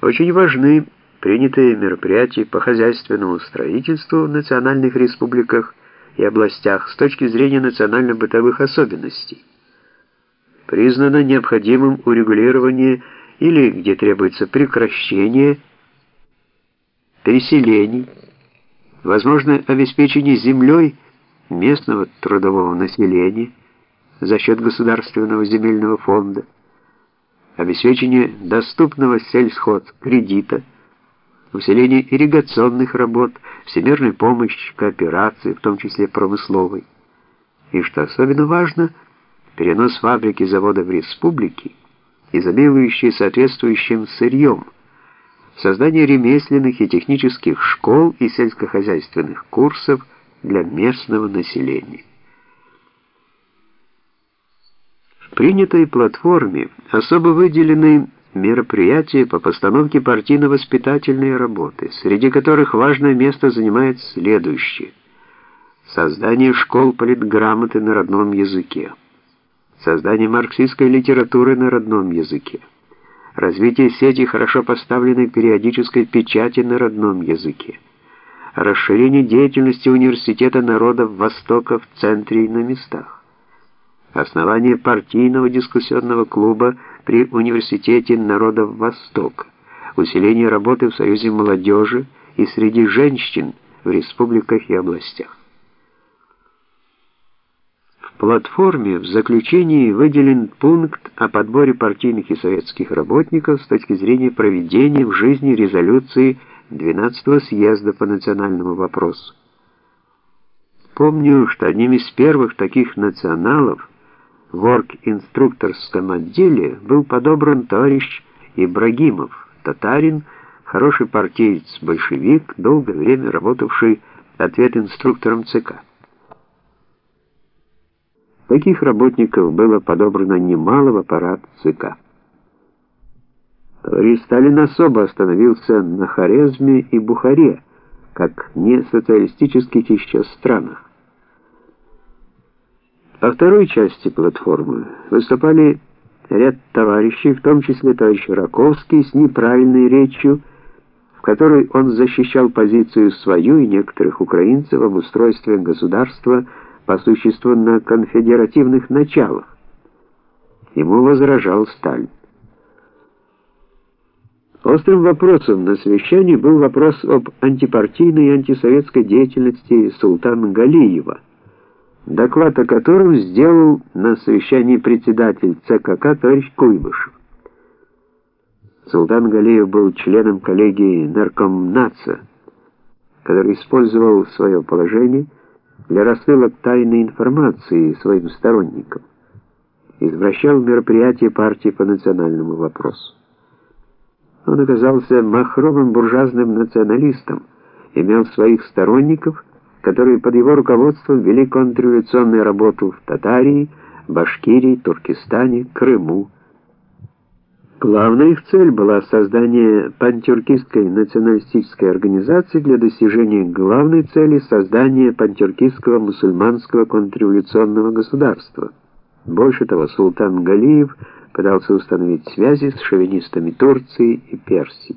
Очень важны принятые мероприятия по хозяйственному строительству в национальных республиках и областях с точки зрения национально-бытовых особенностей. Признано необходимым урегулирование или где требуется прекращение переселений, возможно обеспечение землей местного трудового населения за счет государственного земельного фонда, обеспечение доступного сельскохозкредита, усиление ирригационных работ, всемирной помощи, кооперации, в том числе промысловой. И, что особенно важно, перенос фабрики завода в республики, изобилующие соответствующим сырьем, создание ремесленных и технических школ и сельскохозяйственных курсов для местного населения. Принятой платформе особо выделены мероприятия по постановке партийно-воспитательной работы, среди которых важное место занимает следующее. Создание школ политграмоты на родном языке. Создание марксистской литературы на родном языке. Развитие сети хорошо поставленной периодической печати на родном языке. Расширение деятельности университета народов Востока в центре и на местах основание партийного дискуссионного клуба при Университете народов Востока, усиление работы в Союзе молодежи и среди женщин в республиках и областях. В платформе в заключении выделен пункт о подборе партийных и советских работников с точки зрения проведения в жизни резолюции 12-го съезда по национальному вопросу. Помню, что одним из первых таких националов в орг-инструкторском отделе был подобран товарищ Ибрагимов, татарин, хороший партиец-большевик, долгое время работавший ответ-инструктором ЦК. Таких работников было подобрано немало в аппарат ЦК. Товарищ Сталин особо остановился на Хорезме и Бухаре, как не социалистических еще странах. Во второй части платформы выступали ряд товарищей, в том числе товарищ Раковский, с неправильной речью, в которой он защищал позицию свою и некоторых украинцев об устройстве государства по существу на конфедеративных началах. Ему возражал Сталин. Острым вопросом на совещании был вопрос об антипартийной и антисоветской деятельности султана Галиева доклад о котором сделал на совещании председатель ЦКК товарищ Куйбышев. Султан Галиев был членом коллегии наркомнаца, который использовал свое положение для рассылок тайной информации своим сторонникам, извращал мероприятия партии по национальному вопросу. Он оказался махровым буржуазным националистом, имел своих сторонников которые под его руководством вели контрреволюционную работу в Татарии, Башкирии, Туркестане, Крыму. Главная их цель была создание пантюркистской националистической организации для достижения главной цели создания пантюркистского мусульманского контрреволюционного государства. Больше того, султан Галиев пытался установить связи с шовинистами Турции и Персии.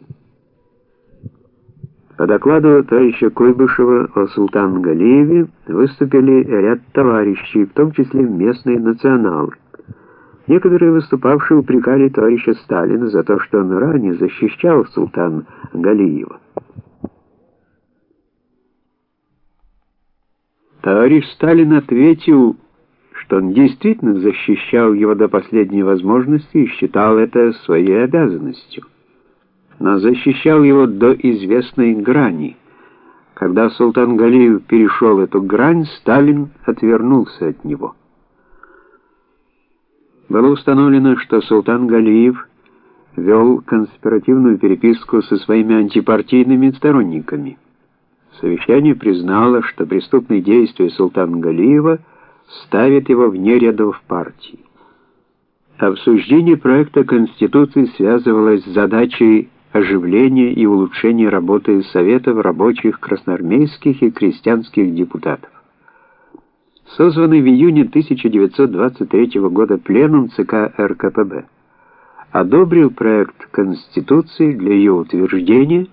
По докладу товарища Куйбышева о Султан Галиеве выступили ряд товарищей, в том числе местные националы. Некоторые выступавшие упрекали товарища Сталина за то, что он ранее защищал Султан Галиева. Товарищ Сталин ответил, что он действительно защищал его до последней возможности и считал это своей обязанностью но защищал его до известной грани. Когда султан Галиев перешел эту грань, Сталин отвернулся от него. Было установлено, что султан Галиев вел конспиративную переписку со своими антипартийными сторонниками. Совещание признало, что преступные действия султана Галиева ставят его вне рядов партии. Обсуждение проекта Конституции связывалось с задачей оживления и улучшения работы Советов рабочих красноармейских и крестьянских депутатов. Созванный в июне 1923 года пленум ЦК РКПБ одобрил проект Конституции для ее утверждения